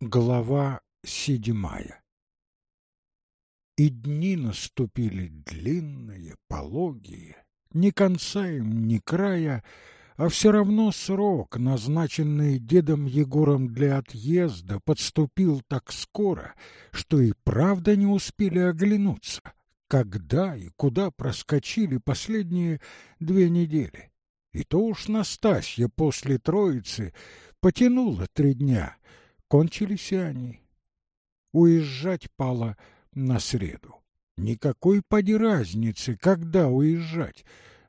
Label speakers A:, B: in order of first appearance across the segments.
A: Глава седьмая И дни наступили длинные, пологие, Ни конца им, ни края, А все равно срок, назначенный дедом Егором для отъезда, Подступил так скоро, что и правда не успели оглянуться, Когда и куда проскочили последние две недели. И то уж Настасья после Троицы потянула три дня — Кончились и они. Уезжать пало на среду. Никакой поди разницы, когда уезжать,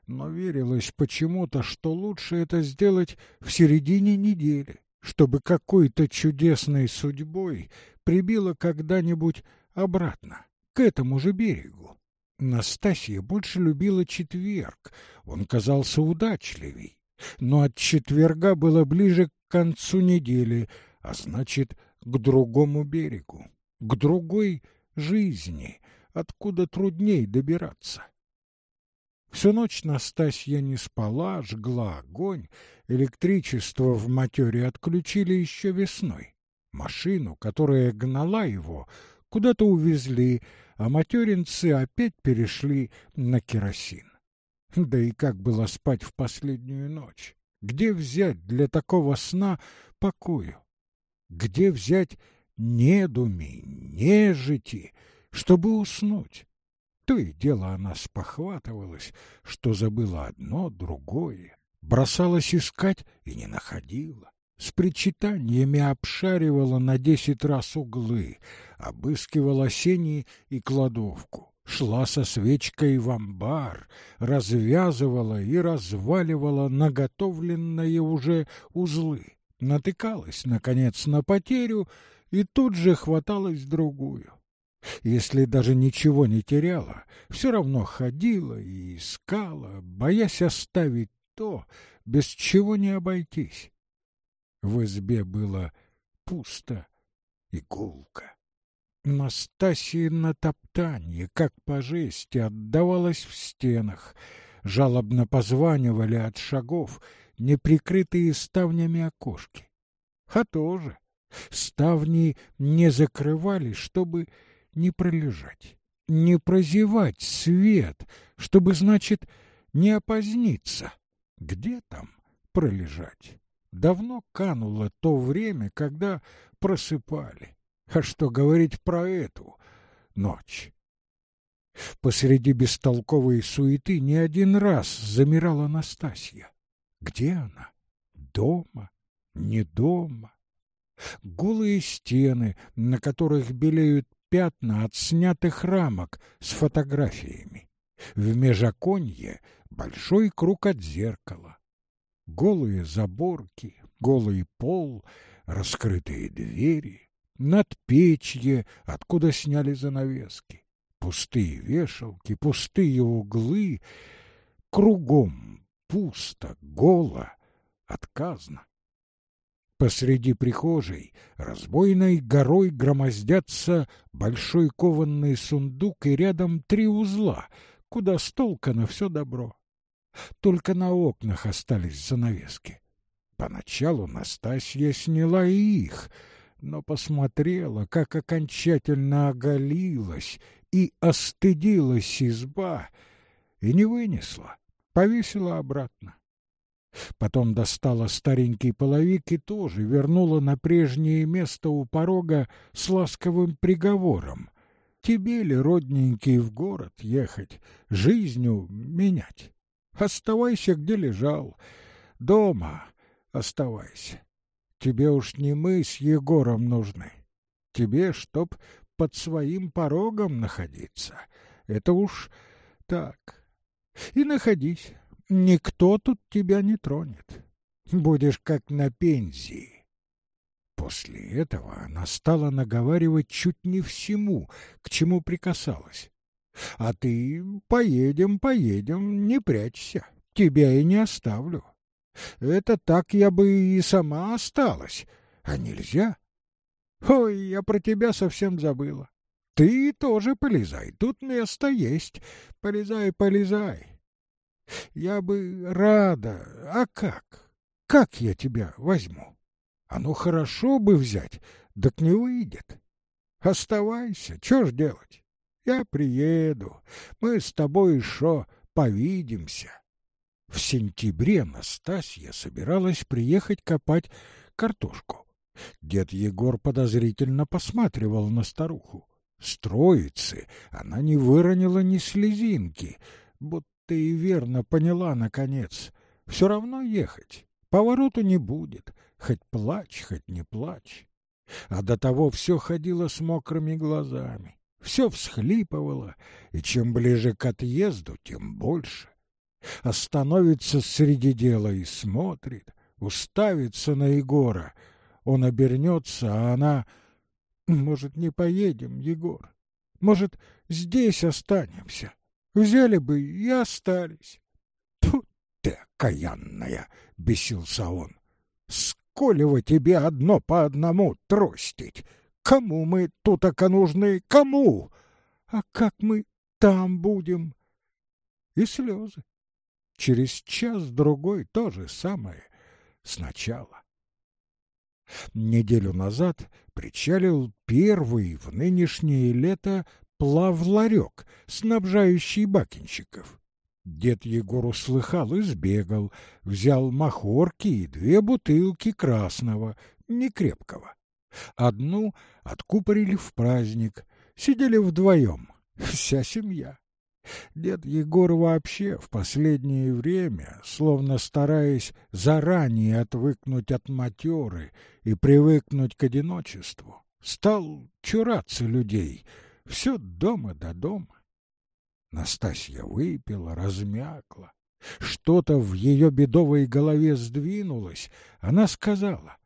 A: но верилось почему-то, что лучше это сделать в середине недели, чтобы какой-то чудесной судьбой прибило когда-нибудь обратно, к этому же берегу. Настасья больше любила четверг, он казался удачливей, но от четверга было ближе к концу недели, а значит, к другому берегу, к другой жизни, откуда трудней добираться. Всю ночь Настасья не спала, жгла огонь, электричество в матере отключили еще весной. Машину, которая гнала его, куда-то увезли, а материнцы опять перешли на керосин. Да и как было спать в последнюю ночь? Где взять для такого сна покою? Где взять недуми, нежити, чтобы уснуть? То и дело она спохватывалась, что забыла одно, другое, бросалась искать и не находила. С причитаниями обшаривала на десять раз углы, обыскивала сени и кладовку, шла со свечкой в амбар, развязывала и разваливала наготовленные уже узлы натыкалась, наконец, на потерю и тут же хваталась другую. Если даже ничего не теряла, все равно ходила и искала, боясь оставить то, без чего не обойтись. В избе было пусто и гулко. Настасье на топтанье, как по жести, отдавалось в стенах. Жалобно позванивали от шагов — неприкрытые ставнями окошки. А тоже ставни не закрывали, чтобы не пролежать, не прозевать свет, чтобы, значит, не опоздниться. Где там пролежать? Давно кануло то время, когда просыпали. А что говорить про эту ночь? Посреди бестолковой суеты не один раз замирала Настасья. Где она? Дома? Не дома? Голые стены, на которых белеют пятна от снятых рамок с фотографиями. В межаконье большой круг от зеркала. Голые заборки, голый пол, раскрытые двери, надпечье, откуда сняли занавески, пустые вешалки, пустые углы, кругом пусто, голо, отказно. Посреди прихожей разбойной горой громоздятся большой кованный сундук и рядом три узла, куда столкано все добро. Только на окнах остались занавески. Поначалу Настасья сняла и их, но посмотрела, как окончательно оголилась и остыдилась изба, и не вынесла повесила обратно. Потом достала старенький половик и тоже вернула на прежнее место у порога с ласковым приговором. Тебе ли, родненький, в город ехать, жизнью менять? Оставайся, где лежал. Дома оставайся. Тебе уж не мы с Егором нужны. Тебе, чтоб под своим порогом находиться. Это уж так, и находись. Никто тут тебя не тронет. Будешь как на пенсии. После этого она стала наговаривать чуть не всему, к чему прикасалась. А ты поедем, поедем, не прячься. Тебя и не оставлю. Это так я бы и сама осталась. А нельзя. Ой, я про тебя совсем забыла. Ты тоже полезай, тут место есть. Полезай, полезай. Я бы рада, а как? Как я тебя возьму? Оно хорошо бы взять, Так не выйдет. Оставайся, что ж делать? Я приеду, мы с тобой еще повидимся. В сентябре Настасья собиралась приехать копать картошку. Дед Егор подозрительно посматривал на старуху. Строицы она не выронила ни слезинки, будто и верно поняла, наконец. Все равно ехать, повороту не будет, хоть плачь, хоть не плачь. А до того все ходило с мокрыми глазами, все всхлипывало, и чем ближе к отъезду, тем больше. Остановится среди дела и смотрит, уставится на Егора. Он обернется, а она... Может, не поедем, Егор? Может, здесь останемся? Взяли бы и остались. Тут ты окаянная, — бесился он. Сколево тебе одно по одному тростить? Кому мы тут ока нужны? Кому? А как мы там будем? И слезы. Через час-другой то же самое. Сначала. Неделю назад причалил первый в нынешнее лето плавларек, снабжающий бакинщиков. Дед Егор услыхал и сбегал, взял махорки и две бутылки красного, некрепкого. Одну откупорили в праздник, сидели вдвоем, вся семья. Дед Егор вообще в последнее время, словно стараясь заранее отвыкнуть от матеры и привыкнуть к одиночеству, стал чураться людей, все дома до дома. Настасья выпила, размякла. Что-то в ее бедовой голове сдвинулось. Она сказала,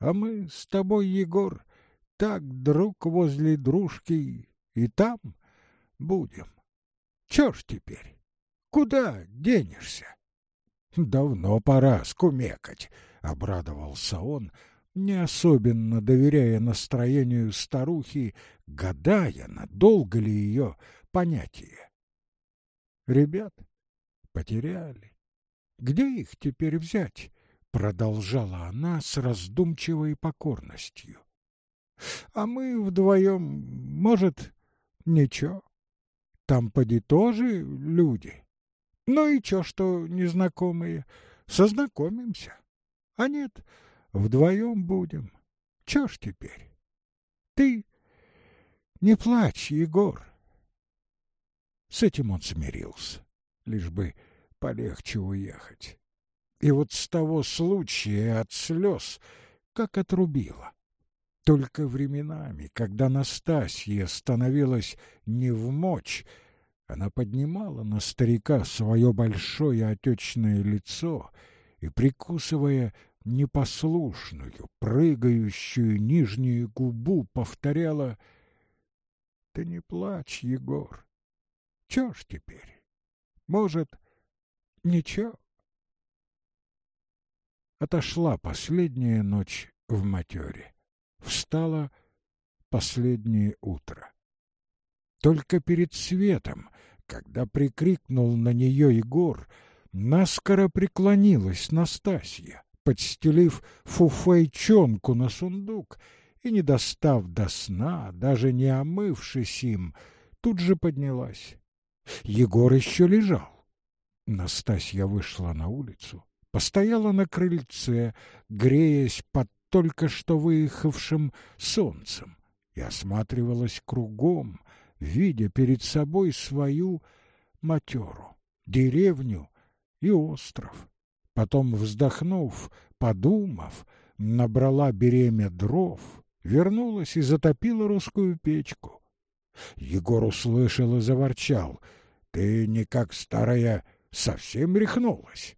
A: «А мы с тобой, Егор, так друг возле дружки и там будем». Чё ж теперь? Куда денешься? Давно пора скумекать, обрадовался он, не особенно доверяя настроению старухи, гадая, надолго ли ее понятие. Ребят потеряли. Где их теперь взять? Продолжала она с раздумчивой покорностью. А мы вдвоем, может, ничего. Там поди тоже люди. Ну и чё, что незнакомые? Сознакомимся. А нет, вдвоем будем. Чё ж теперь? Ты не плачь, Егор. С этим он смирился, лишь бы полегче уехать. И вот с того случая от слез как отрубило. Только временами, когда Настасья становилась не в мочь, она поднимала на старика свое большое отечное лицо и, прикусывая непослушную, прыгающую нижнюю губу, повторяла «Ты не плачь, Егор. Чё ж теперь? Может, ничего?» Отошла последняя ночь в матере встала последнее утро. Только перед светом, когда прикрикнул на нее Егор, наскоро преклонилась Настасья, подстелив фуфайчонку на сундук и, не достав до сна, даже не омывшись им, тут же поднялась. Егор еще лежал. Настасья вышла на улицу, постояла на крыльце, греясь под только что выехавшим солнцем и осматривалась кругом, видя перед собой свою матеру, деревню и остров. Потом, вздохнув, подумав, набрала беремя дров, вернулась и затопила русскую печку. Егор услышал и заворчал. «Ты, не как старая, совсем рехнулась?»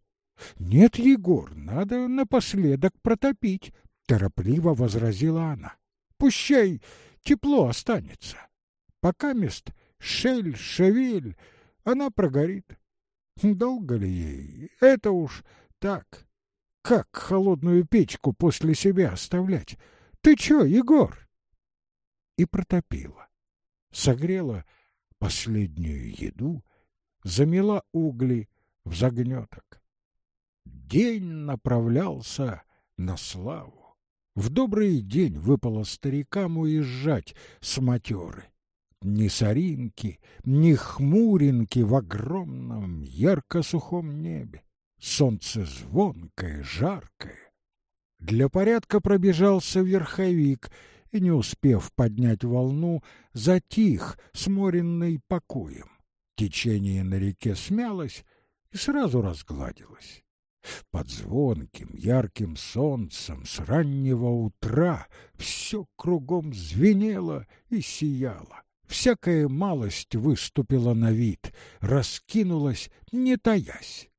A: «Нет, Егор, надо напоследок протопить, — торопливо возразила она. — Пущай тепло останется. Пока мест шель, шевель, она прогорит. Долго ли ей? Это уж так. Как холодную печку после себя оставлять? Ты чё, Егор? И протопила. Согрела последнюю еду, замела угли в загнеток. День направлялся на славу. В добрый день выпало старикам уезжать с матеры. Ни соринки, ни хмуринки в огромном ярко-сухом небе. Солнце звонкое, жаркое. Для порядка пробежался верховик и, не успев поднять волну, затих, сморенный покоем. Течение на реке смялось и сразу разгладилось. Под звонким, ярким солнцем с раннего утра все кругом звенело и сияло. Всякая малость выступила на вид, раскинулась, не таясь.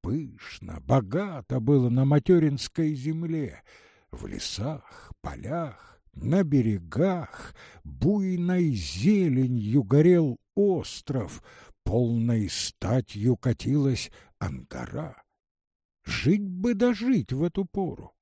A: Пышно, богато было на материнской земле, в лесах, полях, на берегах, буйной зеленью горел остров, полной статью катилась ангара. Жить бы дожить в эту пору,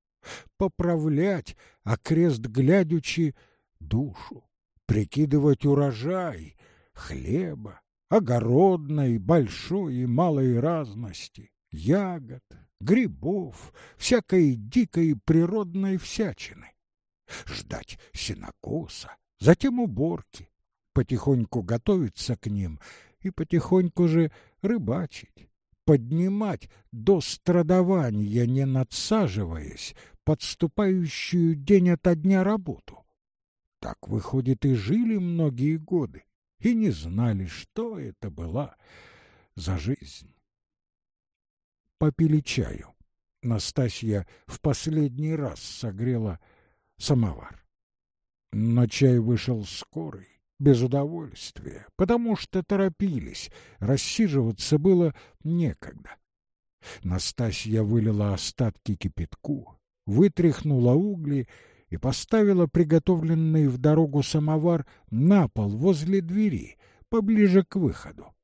A: поправлять, окрест глядячи, душу, прикидывать урожай, хлеба, огородной, большой и малой разности, ягод, грибов, всякой дикой природной всячины. Ждать сенокоса, затем уборки, потихоньку готовиться к ним и потихоньку же рыбачить поднимать до страдования, не надсаживаясь, подступающую день ото дня работу. Так, выходит, и жили многие годы, и не знали, что это была за жизнь. Попили чаю. Настасья в последний раз согрела самовар. Но чай вышел скорый без удовольствия, потому что торопились, рассиживаться было некогда. Настасья вылила остатки кипятку, вытряхнула угли и поставила приготовленный в дорогу самовар на пол возле двери, поближе к выходу.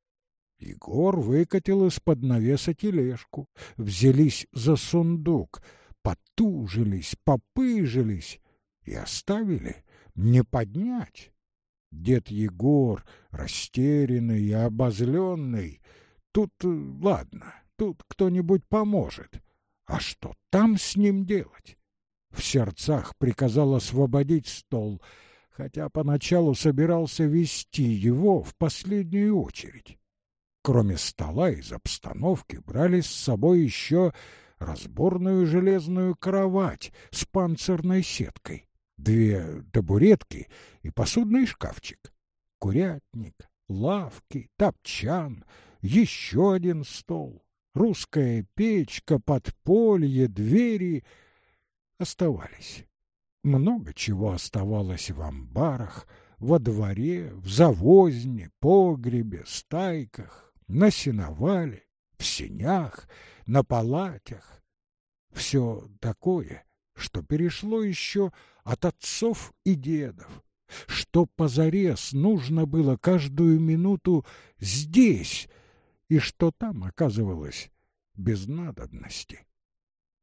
A: Егор выкатил из-под навеса тележку, взялись за сундук, потужились, попыжились и оставили не поднять. Дед Егор, растерянный и обозленный, тут, э, ладно, тут кто-нибудь поможет. А что там с ним делать? В сердцах приказал освободить стол, хотя поначалу собирался вести его в последнюю очередь. Кроме стола из обстановки брали с собой еще разборную железную кровать с панцирной сеткой две табуретки и посудный шкафчик, курятник, лавки, топчан, еще один стол, русская печка, подполье, двери оставались. Много чего оставалось в амбарах, во дворе, в завозне, погребе, стайках, на сеновале, в сенях, на палатях. Все такое, что перешло еще от отцов и дедов, что позарез нужно было каждую минуту здесь, и что там оказывалось без надобности.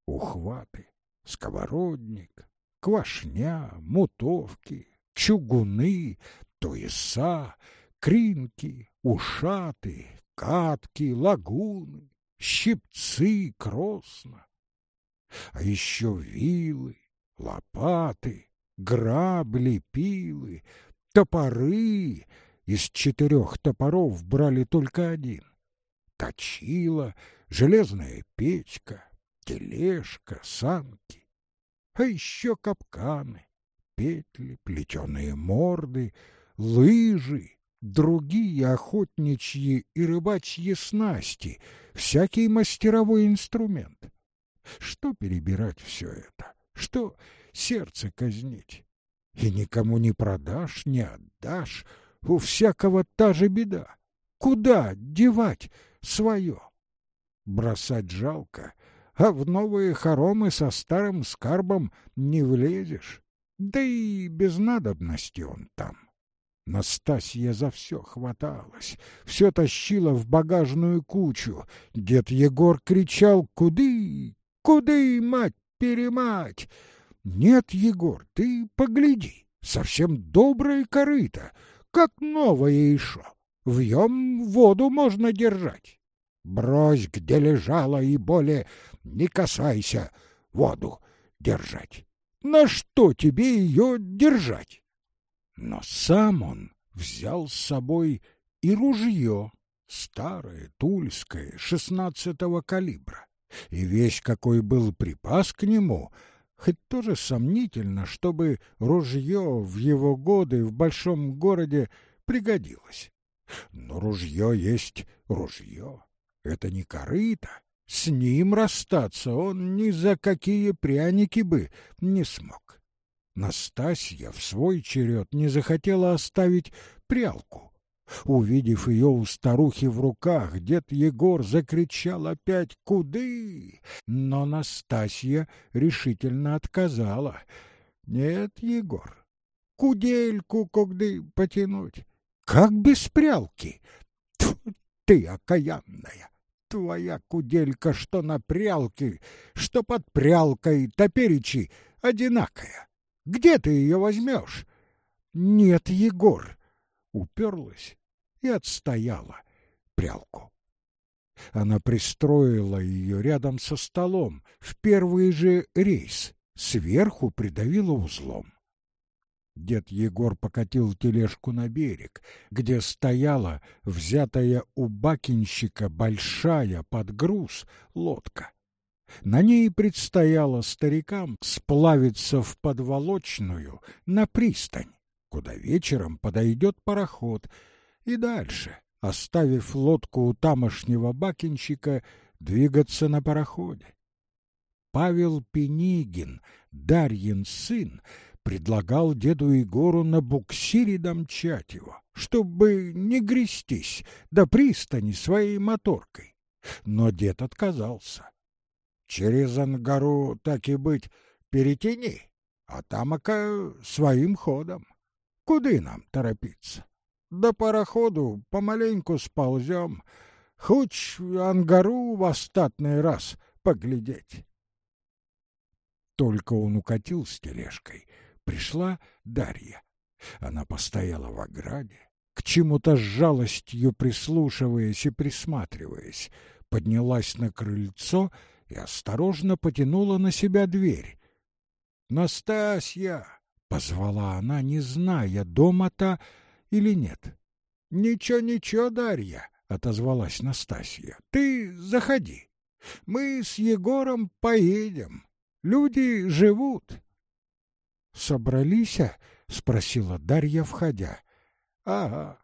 A: Ухваты, сковородник, квашня, мутовки, чугуны, туеса, кринки, ушаты, катки, лагуны, щипцы, кросна. А еще вилы, лопаты, грабли, пилы, топоры. Из четырех топоров брали только один. Точила, железная печка, тележка, санки. А еще капканы, петли, плетеные морды, лыжи, другие охотничьи и рыбачьи снасти, всякий мастеровой инструмент. Что перебирать все это? Что сердце казнить? И никому не продашь, не отдашь. У всякого та же беда. Куда девать свое? Бросать жалко, а в новые хоромы со старым скарбом не влезешь. Да и без надобности он там. Настасья за все хваталась, все тащила в багажную кучу. Дед Егор кричал «Куды? Куды, мать-перемать? Нет, Егор, ты погляди, совсем доброе корыто, как новое еще. Вьем воду можно держать. Брось, где лежала, и более не касайся воду держать. На что тебе ее держать? Но сам он взял с собой и ружье, старое, тульское, шестнадцатого калибра. И весь какой был припас к нему, хоть тоже сомнительно, чтобы ружье в его годы в большом городе пригодилось. Но ружье есть ружье, это не корыто. С ним расстаться он ни за какие пряники бы не смог. Настасья в свой черед не захотела оставить прялку. Увидев ее у старухи в руках, дед Егор закричал опять «Куды?», но Настасья решительно отказала. «Нет, Егор, кудельку когды потянуть, как без прялки? Тьфу, ты окаянная! Твоя куделька, что на прялке, что под прялкой, топеречи, одинакая. Где ты ее возьмешь? Нет, Егор. Уперлась и отстояла прялку. Она пристроила ее рядом со столом в первый же рейс, сверху придавила узлом. Дед Егор покатил тележку на берег, где стояла взятая у бакинщика большая под груз лодка. На ней предстояло старикам сплавиться в подволочную на пристань, куда вечером подойдет пароход, и дальше, оставив лодку у тамошнего бакинщика, двигаться на пароходе. Павел Пенигин, Дарьин сын, предлагал деду Егору на буксире домчать его, чтобы не грестись до пристани своей моторкой. Но дед отказался. Через Ангару, так и быть, перетяни, а тамака своим ходом. Куды нам торопиться? До пароходу помаленьку сползем, хоть Ангару в остатный раз поглядеть. Только он укатил с тележкой — пришла Дарья. Она постояла в ограде, к чему-то с жалостью прислушиваясь и присматриваясь, поднялась на крыльцо и осторожно потянула на себя дверь. «Настасья!» — позвала она, не зная, дома-то или нет. «Ничего, ничего, Дарья!» — отозвалась Настасья. «Ты заходи. Мы с Егором поедем. Люди живут. Собрались? спросила Дарья, входя. Ага.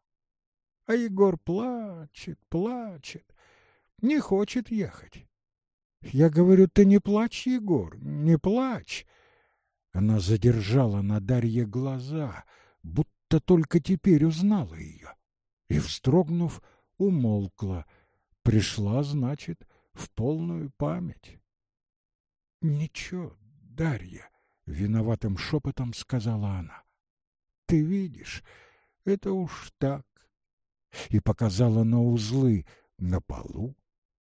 A: А Егор плачет, плачет, не хочет ехать. Я говорю, ты не плачь, Егор, не плачь. Она задержала на Дарье глаза, будто только теперь узнала ее. И, вздрогнув, умолкла. Пришла, значит, в полную память. Ничего, Дарья, — виноватым шепотом сказала она. «Ты видишь, это уж так». И показала на узлы на полу,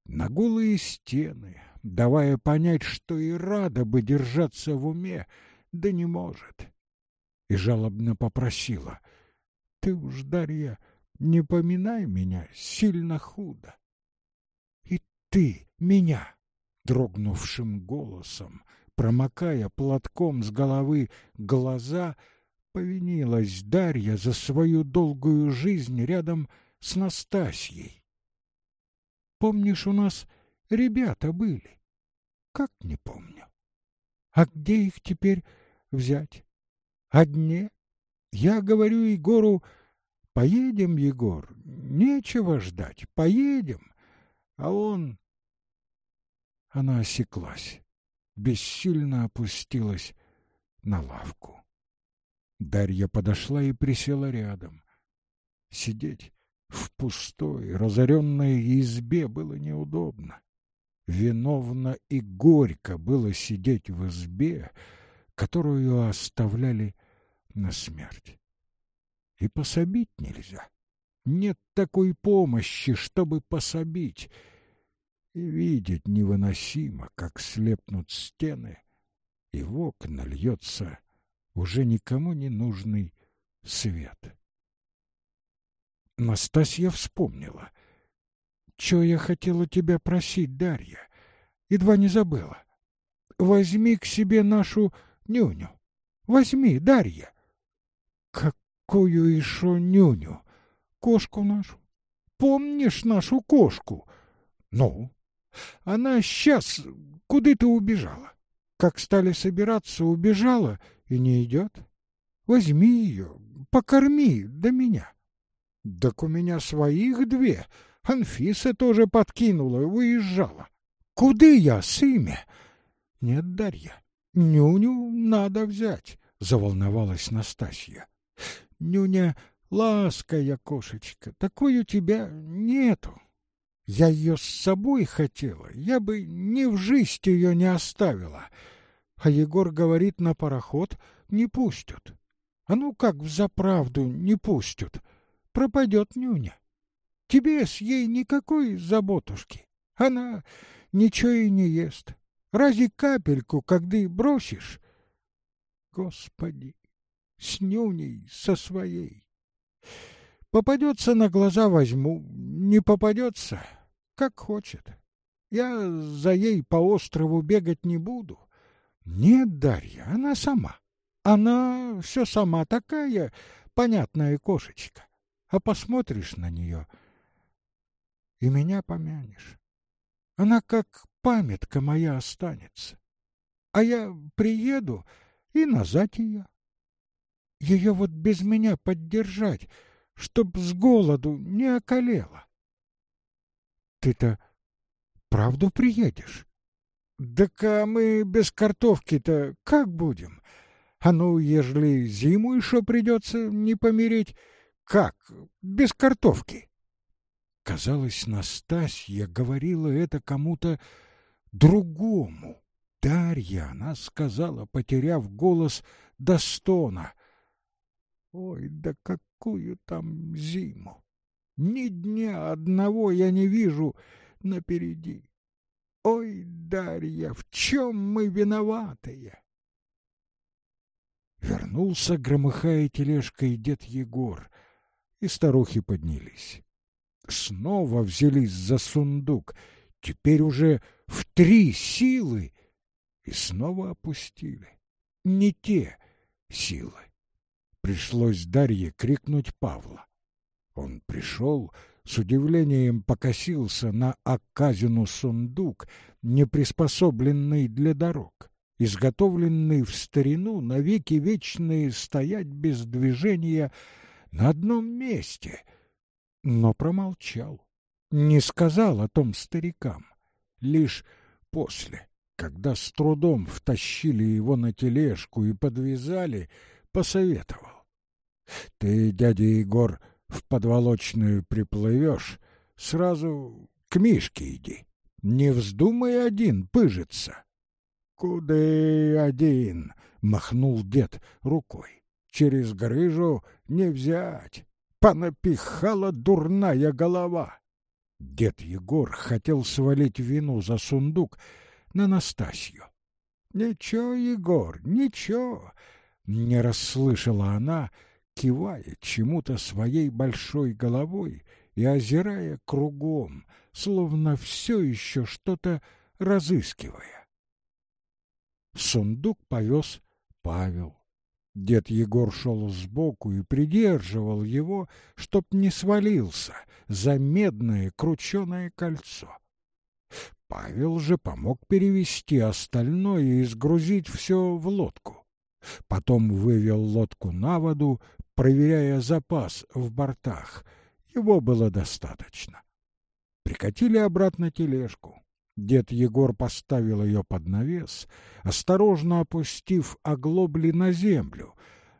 A: на голые стены, давая понять, что и рада бы держаться в уме, да не может. И жалобно попросила, «Ты уж, Дарья, не поминай меня сильно худо». «И ты меня!» — дрогнувшим голосом промокая платком с головы глаза, повинилась Дарья за свою долгую жизнь рядом с Настасьей. Помнишь, у нас ребята были? Как не помню. А где их теперь взять? Одне? Я говорю Егору, поедем, Егор, нечего ждать, поедем. А он... Она осеклась бессильно опустилась на лавку. Дарья подошла и присела рядом. Сидеть в пустой, разоренной избе было неудобно. Виновно и горько было сидеть в избе, которую оставляли на смерть. И пособить нельзя. Нет такой помощи, чтобы пособить — и видеть невыносимо, как слепнут стены, и в окна льется уже никому не нужный свет. Настасья вспомнила. «Чё я хотела тебя просить, Дарья? Едва не забыла. Возьми к себе нашу нюню. Возьми, Дарья. Какую еще нюню? Кошку нашу. Помнишь нашу кошку? Ну, она сейчас куда ты убежала? Как стали собираться, убежала и не идет. Возьми ее, покорми до меня. Так у меня своих две. Анфиса тоже подкинула, уезжала. Куда я с ими? Нет, Дарья, нюню надо взять, заволновалась Настасья. Нюня лаская кошечка, такой у тебя нету. Я ее с собой хотела, я бы ни в жизнь ее не оставила. А Егор говорит, на пароход не пустят. А ну как в заправду не пустят? Пропадет нюня. Тебе с ей никакой заботушки. Она ничего и не ест. Разве капельку, когда бросишь? Господи, с нюней со своей. Попадется на глаза возьму, не попадется, как хочет. Я за ей по острову бегать не буду. Нет, Дарья, она сама. Она все сама такая понятная кошечка. А посмотришь на нее и меня помянешь. Она как памятка моя останется. А я приеду и назад ее. Ее вот без меня поддержать, чтоб с голоду не околела. Ты-то правду приедешь? Так а мы без картовки-то как будем? А ну, ежели зиму еще придется не помереть, как без картовки? Казалось, Настасья говорила это кому-то другому. Дарья, она сказала, потеряв голос до стона. Ой, да какую там зиму! Ни дня одного я не вижу напереди. Ой, Дарья, в чем мы виноватые? Вернулся, громыхая тележкой, дед Егор, и старухи поднялись. Снова взялись за сундук, теперь уже в три силы, и снова опустили. Не те силы. Пришлось Дарье крикнуть Павла. Он пришел, с удивлением покосился на Аказину сундук, не приспособленный для дорог, изготовленный в старину навеки вечные стоять без движения на одном месте, но промолчал, не сказал о том старикам, лишь после, когда с трудом втащили его на тележку и подвязали, посоветовал. Ты, дядя Егор, в подволочную приплывешь, сразу к Мишке иди. Не вздумай один пыжиться. — Куды один? — махнул дед рукой. — Через грыжу не взять. Понапихала дурная голова. Дед Егор хотел свалить вину за сундук на Настасью. — Ничего, Егор, ничего, — не расслышала она, — кивая чему-то своей большой головой и озирая кругом, словно все еще что-то разыскивая. Сундук повез Павел. Дед Егор шел сбоку и придерживал его, чтоб не свалился за медное крученое кольцо. Павел же помог перевести остальное и сгрузить все в лодку. Потом вывел лодку на воду, проверяя запас в бортах. Его было достаточно. Прикатили обратно тележку. Дед Егор поставил ее под навес, осторожно опустив оглобли на землю,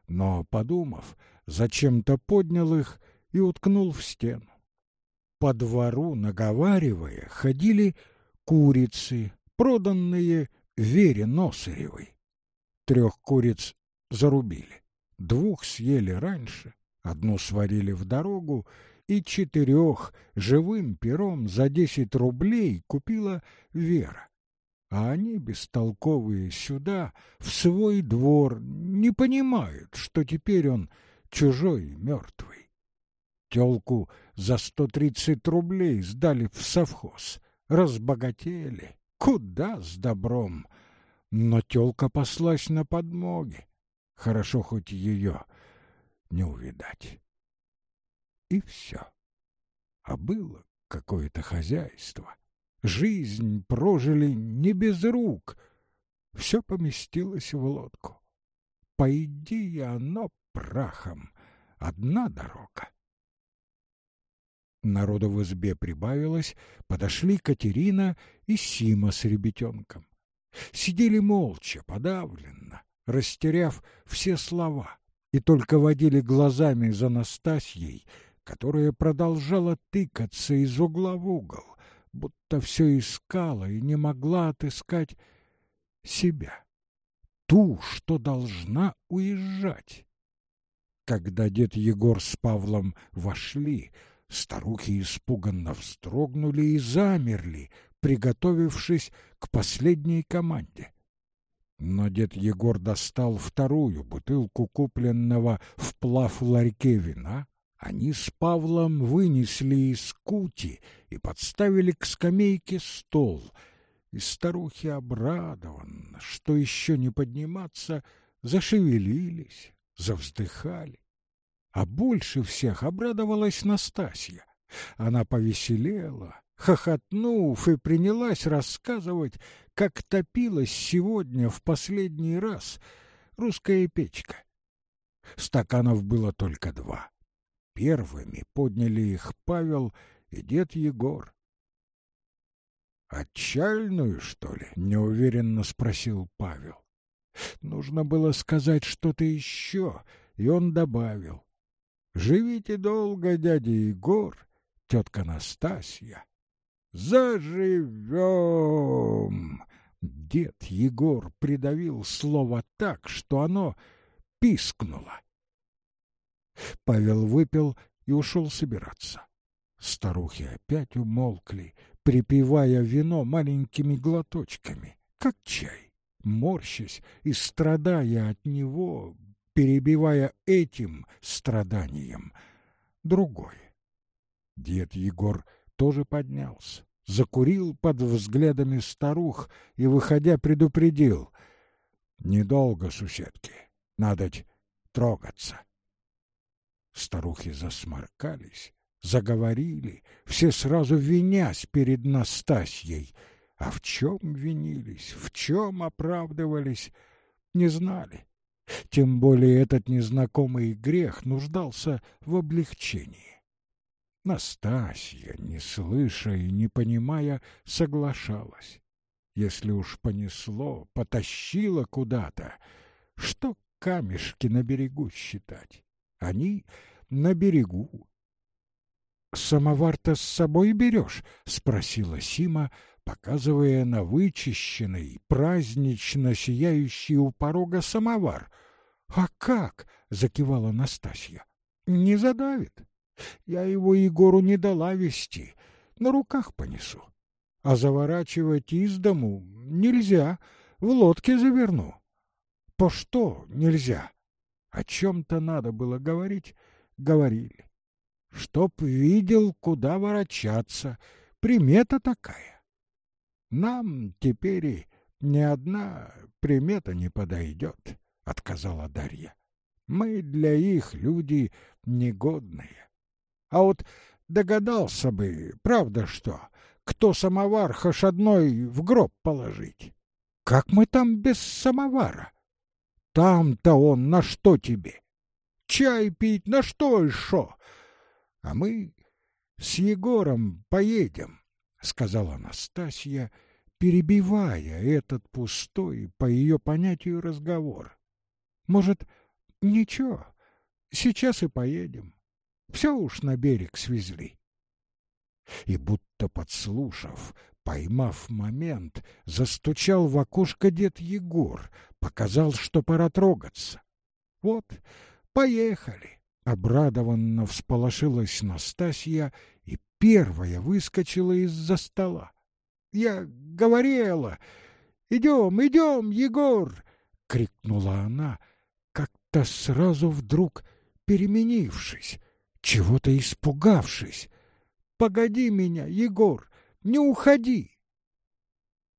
A: но, подумав, зачем-то поднял их и уткнул в стену. По двору, наговаривая, ходили курицы, проданные Вере Носыревой. Трех куриц зарубили. Двух съели раньше, одну сварили в дорогу, и четырех живым пером за десять рублей купила Вера. А они, бестолковые, сюда, в свой двор, не понимают, что теперь он чужой и мертвый. Телку за сто тридцать рублей сдали в совхоз, разбогатели. Куда с добром? но тёлка послась на подмоги. Хорошо хоть ее не увидать. И все. А было какое-то хозяйство. Жизнь прожили не без рук. Все поместилось в лодку. Пойди оно прахом. Одна дорога. Народу в избе прибавилось, подошли Катерина и Сима с ребятенком. Сидели молча, подавленно, растеряв все слова, и только водили глазами за Настасьей, которая продолжала тыкаться из угла в угол, будто все искала и не могла отыскать себя, ту, что должна уезжать. Когда дед Егор с Павлом вошли, старухи испуганно вздрогнули и замерли, приготовившись к последней команде. Но дед Егор достал вторую бутылку купленного в плав ларьке вина, они с Павлом вынесли из кути и подставили к скамейке стол. И старухи обрадованно, что еще не подниматься, зашевелились, завздыхали. А больше всех обрадовалась Настасья. Она повеселела, хохотнув, и принялась рассказывать, как топилась сегодня в последний раз русская печка. Стаканов было только два. Первыми подняли их Павел и дед Егор. «Отчальную, что ли?» — неуверенно спросил Павел. Нужно было сказать что-то еще, и он добавил. «Живите долго, дядя Егор, тетка Настасья». «Заживем!» Дед Егор придавил слово так, что оно пискнуло. Павел выпил и ушел собираться. Старухи опять умолкли, припивая вино маленькими глоточками, как чай, морщась и страдая от него, перебивая этим страданием другое. Дед Егор тоже поднялся, закурил под взглядами старух и, выходя, предупредил. «Недолго, суседки, надо трогаться». Старухи засморкались, заговорили, все сразу винясь перед Настасьей. А в чем винились, в чем оправдывались, не знали. Тем более этот незнакомый грех нуждался в облегчении. Настасья, не слыша и не понимая, соглашалась. Если уж понесло, потащило куда-то, что камешки на берегу считать? Они на берегу. «Самовар-то с собой берешь?» — спросила Сима, показывая на вычищенный, празднично сияющий у порога самовар. «А как?» — закивала Настасья. «Не задавит. Я его Егору не дала вести, на руках понесу. А заворачивать из дому нельзя, в лодке заверну». «По что нельзя?» О чем-то надо было говорить, говорили. Чтоб видел, куда ворочаться, примета такая. Нам теперь и ни одна примета не подойдет, — отказала Дарья. Мы для их люди негодные. А вот догадался бы, правда что, кто самовар хаш одной в гроб положить. Как мы там без самовара? Там-то он на что тебе? Чай пить на что еще? А мы с Егором поедем, сказала Анастасия, перебивая этот пустой, по ее понятию, разговор. Может, ничего, сейчас и поедем. Все уж на берег свезли. И будто подслушав, Поймав момент, застучал в окошко дед Егор, показал, что пора трогаться. Вот, поехали. Обрадованно всполошилась Настасья и первая выскочила из-за стола. Я говорила, идем, идем, Егор! — крикнула она, как-то сразу вдруг переменившись, чего-то испугавшись. «Погоди меня, Егор! Не уходи!»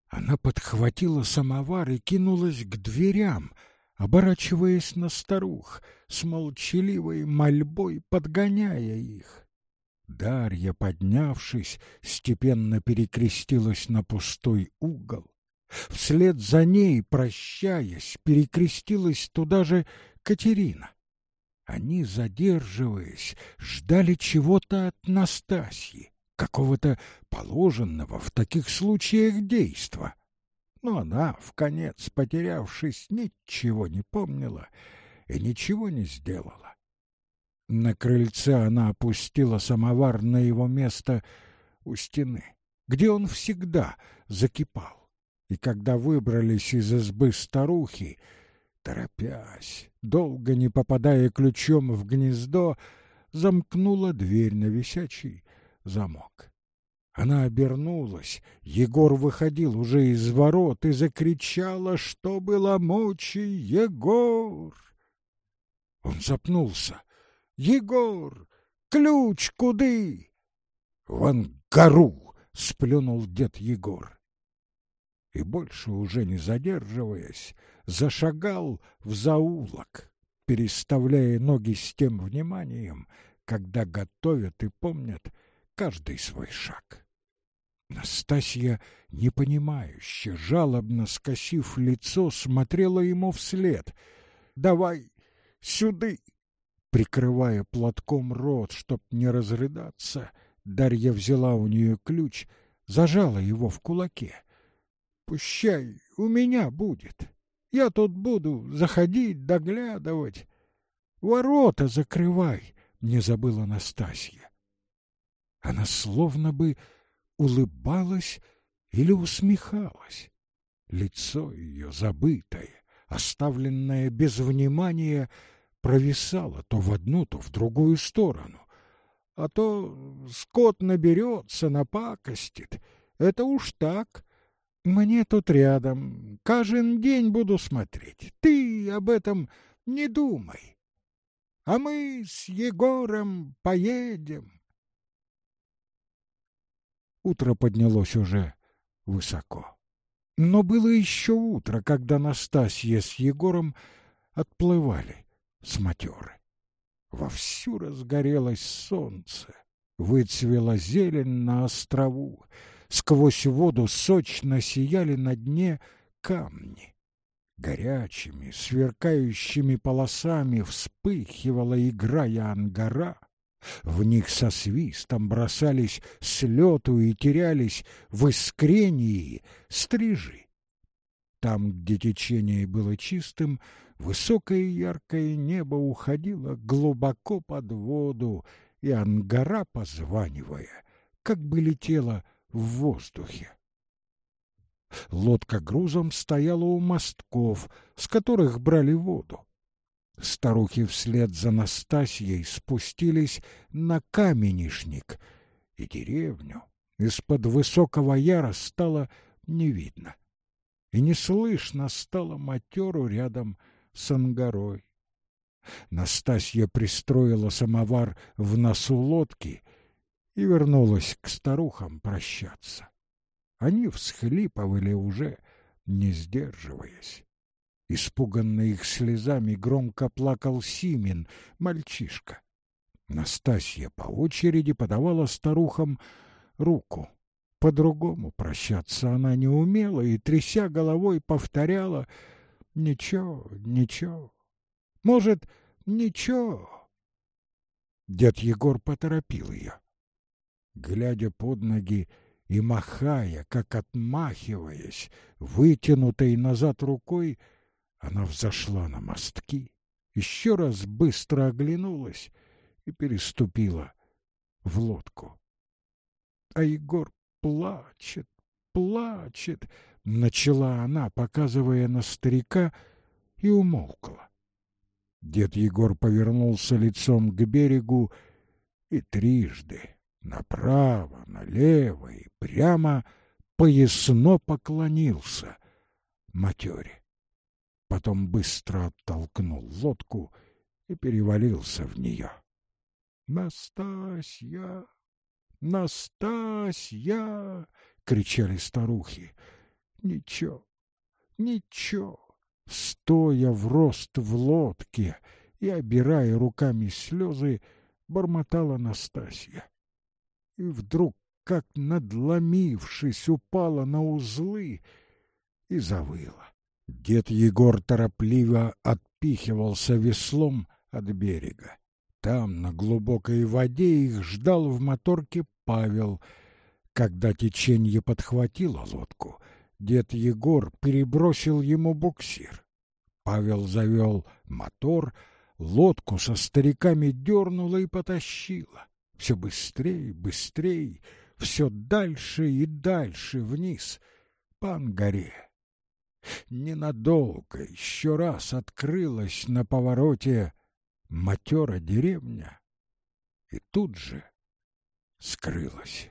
A: Она подхватила самовар и кинулась к дверям, оборачиваясь на старух, с молчаливой мольбой подгоняя их. Дарья, поднявшись, степенно перекрестилась на пустой угол. Вслед за ней, прощаясь, перекрестилась туда же Катерина. Они, задерживаясь, ждали чего-то от Настасьи, какого-то положенного в таких случаях действа. Но она, в конец потерявшись, ничего не помнила и ничего не сделала. На крыльце она опустила самовар на его место у стены, где он всегда закипал. И когда выбрались из избы старухи, торопясь, долго не попадая ключом в гнездо, замкнула дверь на висячий замок. Она обернулась, Егор выходил уже из ворот и закричала, что было мочи, Егор! Он запнулся. Егор, ключ куды? В ангару, сплюнул дед Егор. И больше уже не задерживаясь, зашагал в заулок, переставляя ноги с тем вниманием, когда готовят и помнят каждый свой шаг. Настасья, непонимающе, жалобно скосив лицо, смотрела ему вслед. «Давай сюды!» Прикрывая платком рот, чтоб не разрыдаться, Дарья взяла у нее ключ, зажала его в кулаке. «Пущай, у меня будет. Я тут буду заходить, доглядывать. Ворота закрывай!» — не забыла Настасья. Она словно бы улыбалась или усмехалась. Лицо ее забытое, оставленное без внимания, провисало то в одну, то в другую сторону. А то скот наберется, напакостит. Это уж так. Мне тут рядом. Каждый день буду смотреть. Ты об этом не думай. А мы с Егором поедем. Утро поднялось уже высоко. Но было еще утро, когда Настасья с Егором отплывали с матеры. Вовсю разгорелось солнце, выцвела зелень на острову, сквозь воду сочно сияли на дне камни. Горячими, сверкающими полосами вспыхивала, играя ангара, в них со свистом бросались с лету и терялись в искрении стрижи. Там, где течение было чистым, высокое яркое небо уходило глубоко под воду, и ангара, позванивая, как бы летела в воздухе. Лодка грузом стояла у мостков, с которых брали воду. Старухи вслед за Настасьей спустились на каменишник, и деревню из-под высокого яра стало не видно. И не слышно стало матеру рядом с ангарой. Настасья пристроила самовар в носу лодки и вернулась к старухам прощаться. Они всхлипывали уже, не сдерживаясь. Испуганный их слезами громко плакал Симин, мальчишка. Настасья по очереди подавала старухам руку. По-другому прощаться она не умела и, тряся головой, повторяла «Ничего, ничего, может, ничего». Дед Егор поторопил ее. Глядя под ноги и махая, как отмахиваясь, вытянутой назад рукой, она взошла на мостки, еще раз быстро оглянулась и переступила в лодку. А Егор плачет, плачет, начала она, показывая на старика, и умолкла. Дед Егор повернулся лицом к берегу и трижды направо, налево и прямо поясно поклонился матере потом быстро оттолкнул лодку и перевалился в нее. «Настасья! Настасья!» — кричали старухи. Ничего, ничего. Стоя в рост в лодке и обирая руками слезы, бормотала Настасья. И вдруг, как надломившись, упала на узлы и завыла. Дед Егор торопливо отпихивался веслом от берега. Там, на глубокой воде, их ждал в моторке Павел. Когда течение подхватило лодку, дед Егор перебросил ему буксир. Павел завел мотор, лодку со стариками дернула и потащила. Все быстрее, быстрее, все дальше и дальше вниз, по Ангаре. Ненадолго еще раз открылась на повороте матера деревня и тут же скрылась.